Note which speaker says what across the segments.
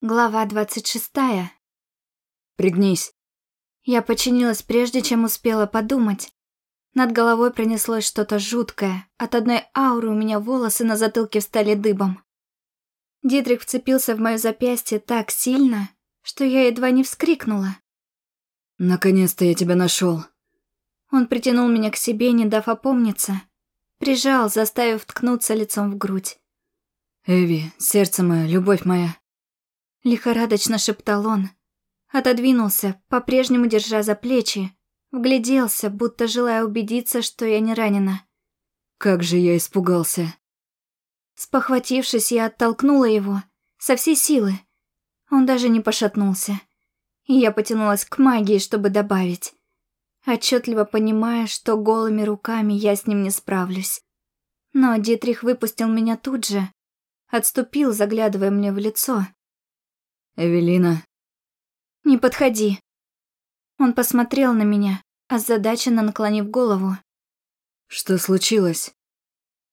Speaker 1: Глава двадцать шестая.
Speaker 2: Пригнись.
Speaker 1: Я подчинилась прежде, чем успела подумать. Над головой пронеслось что-то жуткое. От одной ауры у меня волосы на затылке встали дыбом. Дитрих вцепился в моё запястье так сильно, что я едва не вскрикнула.
Speaker 2: Наконец-то я тебя нашел.
Speaker 1: Он притянул меня к себе, не дав опомниться. Прижал, заставив ткнуться лицом в грудь.
Speaker 2: Эви, сердце мое, любовь моя.
Speaker 1: Лихорадочно шептал он. Отодвинулся, по-прежнему держа за плечи. Вгляделся, будто желая убедиться, что я не ранена.
Speaker 2: Как же я испугался.
Speaker 1: Спохватившись, я оттолкнула его. Со всей силы. Он даже не пошатнулся. И я потянулась к магии, чтобы добавить. Отчетливо понимая, что голыми руками я с ним не справлюсь. Но Дитрих выпустил меня тут же. Отступил, заглядывая мне в лицо.
Speaker 2: Эвелина.
Speaker 1: Не подходи. Он посмотрел на меня, озадаченно наклонив голову.
Speaker 2: Что случилось?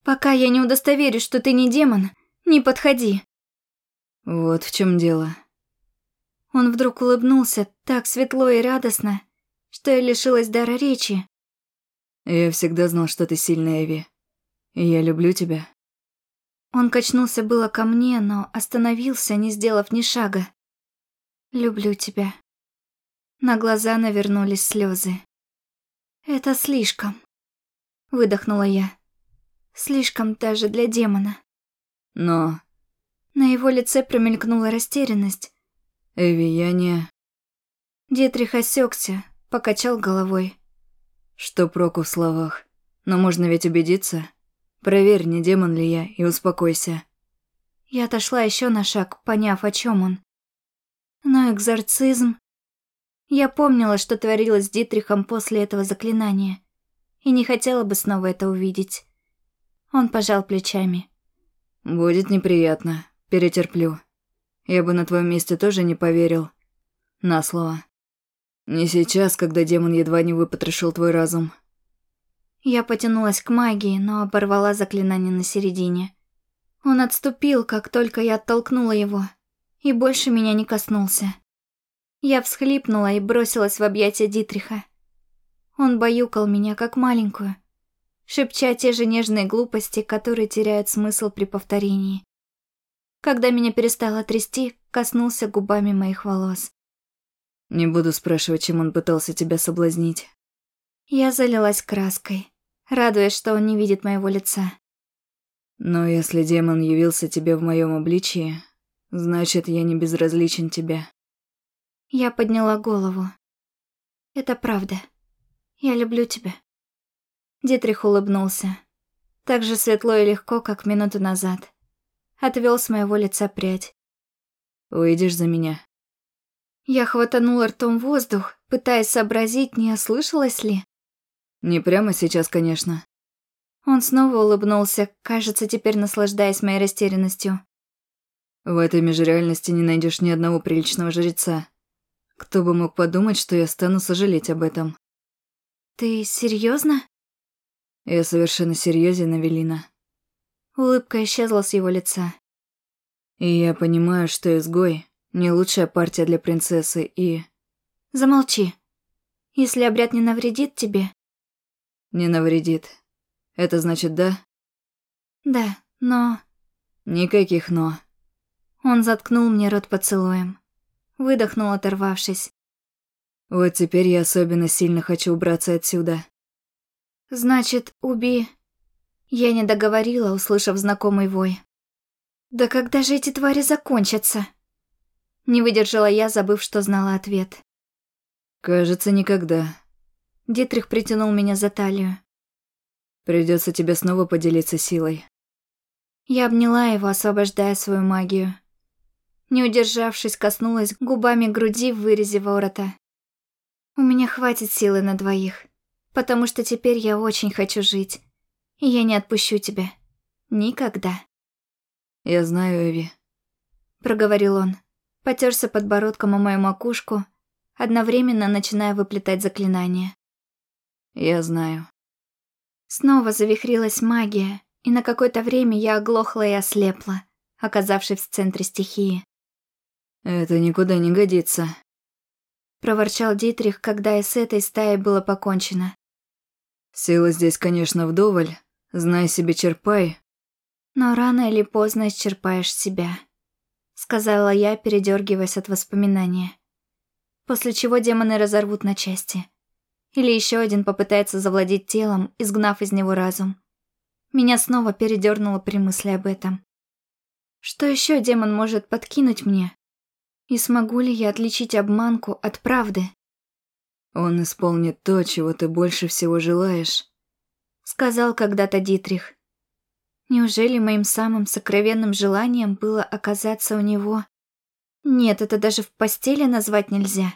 Speaker 1: Пока я не удостоверюсь, что ты не демон, не подходи.
Speaker 2: Вот в чем дело.
Speaker 1: Он вдруг улыбнулся так светло и радостно, что я лишилась дара речи.
Speaker 2: Я всегда знал, что ты сильная, Эви. И я люблю тебя.
Speaker 1: Он качнулся было ко мне, но остановился, не сделав ни шага. Люблю тебя. На глаза навернулись слезы. Это слишком. Выдохнула я. Слишком даже для демона.
Speaker 2: Но...
Speaker 1: На его лице промелькнула растерянность.
Speaker 2: Эви, я не...
Speaker 1: Дитрих осекся, покачал головой.
Speaker 2: Что проку в словах? Но можно ведь убедиться. Проверь, не демон ли я, и успокойся.
Speaker 1: Я отошла еще на шаг, поняв, о чем он. Но экзорцизм... Я помнила, что творилось с Дитрихом после этого заклинания, и не хотела бы снова это увидеть. Он пожал плечами.
Speaker 2: «Будет неприятно. Перетерплю. Я бы на твоем месте тоже не поверил. На слово. Не сейчас, когда демон едва не выпотрошил твой разум».
Speaker 1: Я потянулась к магии, но оборвала заклинание на середине. Он отступил, как только я оттолкнула его, и больше меня не коснулся. Я всхлипнула и бросилась в объятия Дитриха. Он баюкал меня, как маленькую, шепча те же нежные глупости, которые теряют смысл при повторении. Когда меня перестало трясти, коснулся губами моих волос.
Speaker 2: «Не буду спрашивать, чем он пытался тебя соблазнить».
Speaker 1: Я залилась краской, радуясь, что он не видит моего лица.
Speaker 2: «Но если демон явился тебе в моем обличии, Значит, я не безразличен тебе.
Speaker 1: Я подняла голову. Это правда. Я люблю тебя. Дитрих улыбнулся. Так же светло и легко, как минуту назад. Отвел с моего лица прядь.
Speaker 2: Выйдешь за меня.
Speaker 1: Я хватанула ртом воздух, пытаясь сообразить, не ослышалась ли.
Speaker 2: Не прямо сейчас, конечно.
Speaker 1: Он снова улыбнулся, кажется, теперь наслаждаясь моей растерянностью.
Speaker 2: В этой межреальности не найдешь ни одного приличного жреца. Кто бы мог подумать, что я стану сожалеть об этом.
Speaker 1: Ты серьезно?
Speaker 2: Я совершенно серьезен, Авелина.
Speaker 1: Улыбка исчезла с его лица.
Speaker 2: И я понимаю, что изгой — не лучшая партия для принцессы, и...
Speaker 1: Замолчи. Если обряд не навредит тебе...
Speaker 2: Не навредит. Это значит да?
Speaker 1: Да, но...
Speaker 2: Никаких «но».
Speaker 1: Он заткнул мне рот поцелуем. Выдохнул, оторвавшись.
Speaker 2: Вот теперь я особенно сильно хочу убраться отсюда.
Speaker 1: Значит, уби... Я не договорила, услышав знакомый вой. Да когда же эти твари закончатся? Не выдержала я, забыв, что знала ответ.
Speaker 2: Кажется, никогда.
Speaker 1: Дитрих притянул меня за талию.
Speaker 2: Придется тебе снова поделиться силой.
Speaker 1: Я обняла его, освобождая свою магию. Не удержавшись, коснулась губами груди в вырезе ворота. У меня хватит силы на двоих, потому что теперь я очень хочу жить. И я не отпущу тебя. Никогда.
Speaker 2: Я знаю, Эви.
Speaker 1: Проговорил он. Потерся подбородком о мою макушку, одновременно начиная выплетать заклинание.
Speaker 2: Я знаю.
Speaker 1: Снова завихрилась магия, и на какое-то время я оглохла и ослепла, оказавшись в центре стихии.
Speaker 2: Это никуда не годится.
Speaker 1: Проворчал Дитрих, когда и с этой стаей было покончено.
Speaker 2: Сила здесь, конечно, вдоволь. Знай себе, черпай.
Speaker 1: Но рано или поздно исчерпаешь себя. Сказала я, передергиваясь от воспоминания. После чего демоны разорвут на части. Или еще один попытается завладеть телом, изгнав из него разум. Меня снова передернуло при мысли об этом. Что еще демон может подкинуть мне? И смогу ли я отличить обманку от правды?
Speaker 2: Он исполнит то, чего ты больше всего желаешь,
Speaker 1: сказал когда-то Дитрих. Неужели моим самым сокровенным желанием было оказаться у него? Нет, это даже в постели назвать нельзя.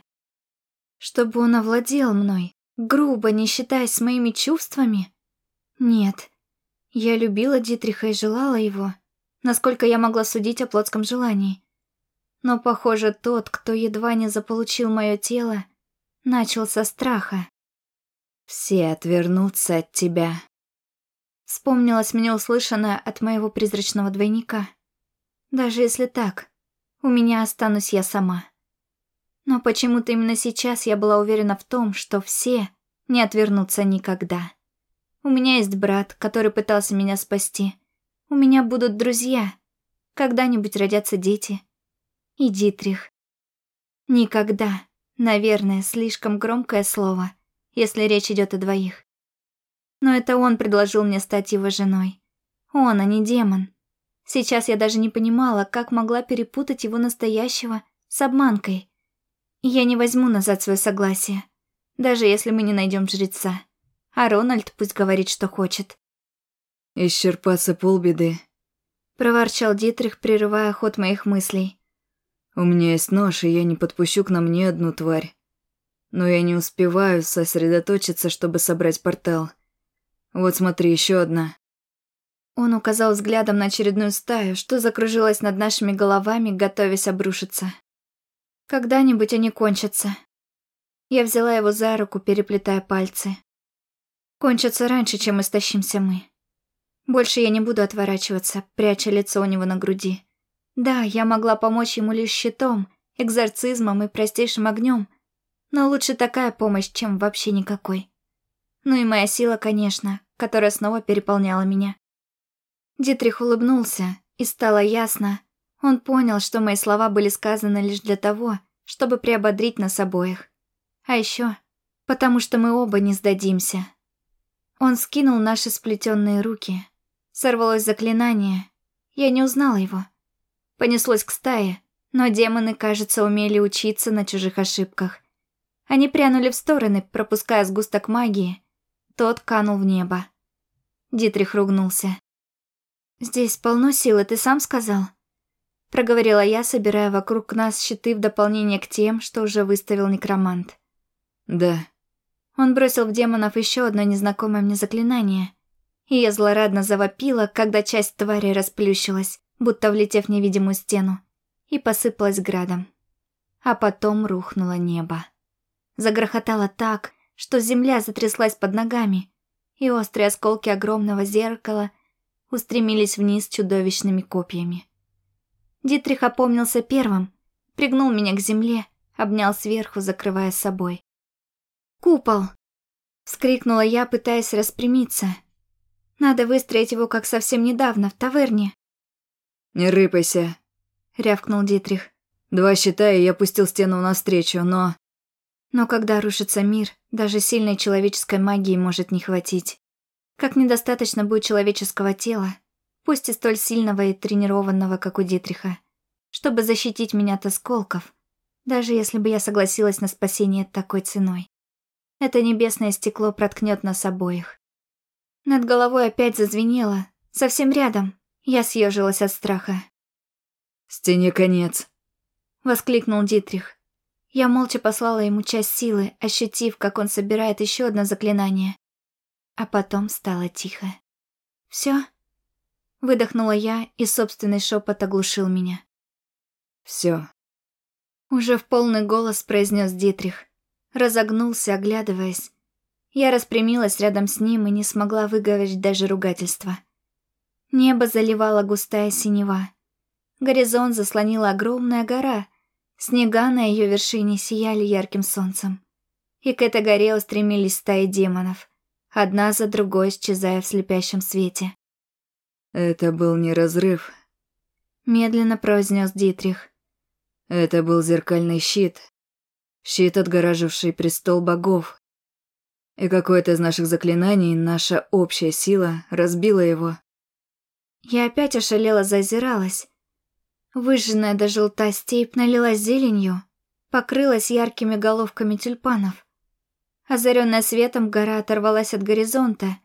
Speaker 1: Чтобы он овладел мной, грубо, не считаясь с моими чувствами? Нет. Я любила Дитриха и желала его, насколько я могла судить о плотском желании. Но, похоже, тот, кто едва не заполучил мое тело, начал со страха.
Speaker 2: «Все отвернутся от тебя».
Speaker 1: Вспомнилось мне услышанное от моего призрачного двойника. Даже если так, у меня останусь я сама. Но почему-то именно сейчас я была уверена в том, что все не отвернутся никогда. У меня есть брат, который пытался меня спасти. У меня будут друзья. Когда-нибудь родятся дети и Дитрих. Никогда, наверное, слишком громкое слово, если речь идет о двоих. Но это он предложил мне стать его женой. Он, а не демон. Сейчас я даже не понимала, как могла перепутать его настоящего с обманкой. Я не возьму назад свое согласие, даже если мы не найдем жреца. А Рональд пусть говорит, что хочет.
Speaker 2: «Исчерпаться полбеды», —
Speaker 1: проворчал Дитрих, прерывая ход моих мыслей.
Speaker 2: У меня есть нож, и я не подпущу к нам ни одну тварь. Но я не успеваю сосредоточиться, чтобы собрать портал. Вот смотри, еще одна.
Speaker 1: Он указал взглядом на очередную стаю, что закружилась над нашими головами, готовясь обрушиться. Когда-нибудь они кончатся. Я взяла его за руку, переплетая пальцы. Кончатся раньше, чем истощимся мы. Больше я не буду отворачиваться, пряча лицо у него на груди. Да, я могла помочь ему лишь щитом, экзорцизмом и простейшим огнем, но лучше такая помощь, чем вообще никакой. Ну и моя сила, конечно, которая снова переполняла меня. Дитрих улыбнулся, и стало ясно. Он понял, что мои слова были сказаны лишь для того, чтобы приободрить нас обоих. А еще, потому что мы оба не сдадимся. Он скинул наши сплетенные руки. Сорвалось заклинание. Я не узнала его. Понеслось к стае, но демоны, кажется, умели учиться на чужих ошибках. Они прянули в стороны, пропуская сгусток магии. Тот канул в небо. Дитрих ругнулся. «Здесь полно силы, ты сам сказал?» Проговорила я, собирая вокруг нас щиты в дополнение к тем, что уже выставил некромант.
Speaker 2: «Да».
Speaker 1: Он бросил в демонов еще одно незнакомое мне заклинание. И я злорадно завопила, когда часть твари расплющилась будто влетев в невидимую стену, и посыпалась градом. А потом рухнуло небо. Загрохотало так, что земля затряслась под ногами, и острые осколки огромного зеркала устремились вниз чудовищными копьями. Дитрих опомнился первым, пригнул меня к земле, обнял сверху, закрывая собой. «Купол!» — вскрикнула я, пытаясь распрямиться. «Надо выстроить его, как совсем недавно, в таверне».
Speaker 2: «Не рыпайся», — рявкнул Дитрих. «Два щита, и я пустил стену навстречу, но...»
Speaker 1: Но когда рушится мир, даже сильной человеческой магии может не хватить. Как недостаточно будет человеческого тела, пусть и столь сильного и тренированного, как у Дитриха, чтобы защитить меня от осколков, даже если бы я согласилась на спасение такой ценой. Это небесное стекло проткнет нас обоих. Над головой опять зазвенело, совсем рядом, я съежилась от страха.
Speaker 2: «Стене конец», —
Speaker 1: воскликнул Дитрих. Я молча послала ему часть силы, ощутив, как он собирает еще одно заклинание. А потом стало тихо. «Все?» Выдохнула я, и собственный шепот оглушил меня.
Speaker 2: «Все».
Speaker 1: Уже в полный голос произнес Дитрих. Разогнулся, оглядываясь. Я распрямилась рядом с ним и не смогла выговорить даже ругательства. Небо заливала густая синева. Горизонт заслонила огромная гора, Снега на ее вершине сияли ярким солнцем. И к этой горе устремились стаи демонов, одна за другой исчезая в слепящем свете.
Speaker 2: «Это был не разрыв», —
Speaker 1: медленно произнес Дитрих.
Speaker 2: «Это был зеркальный щит. Щит, отгораживший престол богов. И какое-то из наших заклинаний, наша общая сила, разбила его».
Speaker 1: Я опять ошалела зазиралась. Выжженная до желта степь налилась зеленью, покрылась яркими головками тюльпанов. Озаренная светом гора оторвалась от горизонта,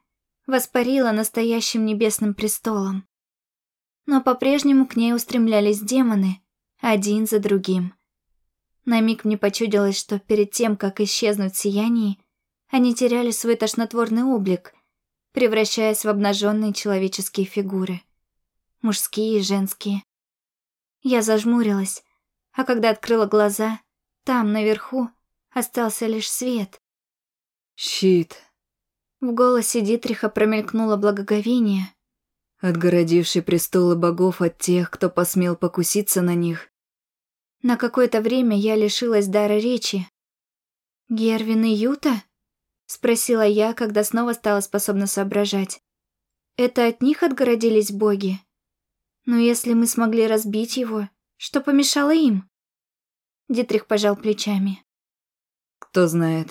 Speaker 1: воспарила настоящим небесным престолом. Но по-прежнему к ней устремлялись демоны, один за другим. На миг мне почудилось, что перед тем, как исчезнуть в сиянии, они теряли свой тошнотворный облик, превращаясь в обнаженные человеческие фигуры. Мужские и женские. Я зажмурилась, а когда открыла глаза, там, наверху, остался лишь свет.
Speaker 2: «Щит!»
Speaker 1: В голосе Дитриха промелькнуло благоговение.
Speaker 2: Отгородивший престолы богов от тех, кто посмел покуситься на них.
Speaker 1: На какое-то время я лишилась дара речи. «Гервин и Юта?» — спросила я, когда снова стала способна соображать. «Это от них отгородились боги?» Но если мы смогли разбить его, что помешало им? Дитрих пожал плечами.
Speaker 2: Кто знает.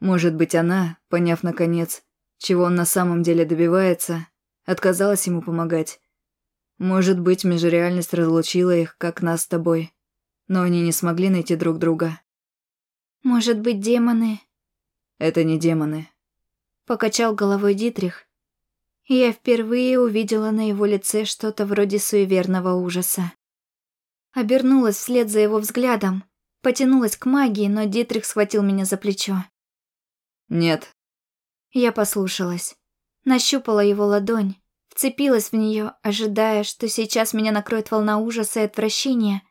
Speaker 2: Может быть, она, поняв наконец, чего он на самом деле добивается, отказалась ему помогать. Может быть, межреальность разлучила их, как нас с тобой. Но они не смогли найти друг друга.
Speaker 1: Может быть, демоны...
Speaker 2: Это не демоны.
Speaker 1: Покачал головой Дитрих, я впервые увидела на его лице что-то вроде суеверного ужаса. Обернулась вслед за его взглядом, потянулась к магии, но Дитрих схватил меня за плечо.
Speaker 2: «Нет».
Speaker 1: Я послушалась. Нащупала его ладонь, вцепилась в нее, ожидая, что сейчас меня накроет волна ужаса и отвращения,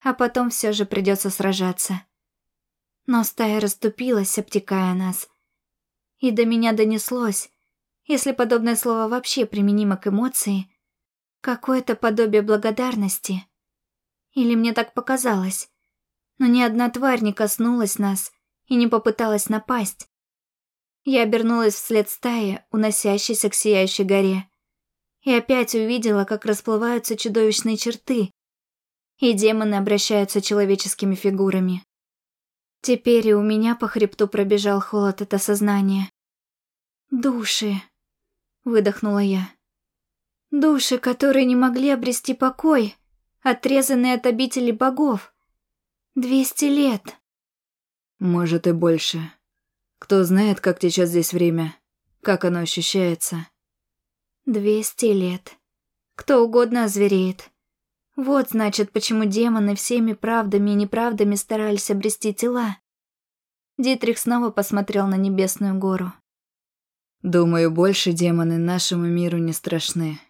Speaker 1: а потом все же придется сражаться. Но стая расступилась, обтекая нас. И до меня донеслось, если подобное слово вообще применимо к эмоции, какое-то подобие благодарности. Или мне так показалось. Но ни одна тварь не коснулась нас и не попыталась напасть. Я обернулась вслед стаи, уносящейся к сияющей горе. И опять увидела, как расплываются чудовищные черты, и демоны обращаются человеческими фигурами. Теперь и у меня по хребту пробежал холод от осознания. Души выдохнула я. Души, которые не могли обрести покой, отрезанные от обители богов. Двести лет.
Speaker 2: Может и больше. Кто знает, как течет здесь время, как оно ощущается.
Speaker 1: Двести лет. Кто угодно озвереет. Вот, значит, почему демоны всеми правдами и неправдами старались обрести тела. Дитрих снова посмотрел на небесную гору.
Speaker 2: Думаю, больше демоны нашему миру не страшны.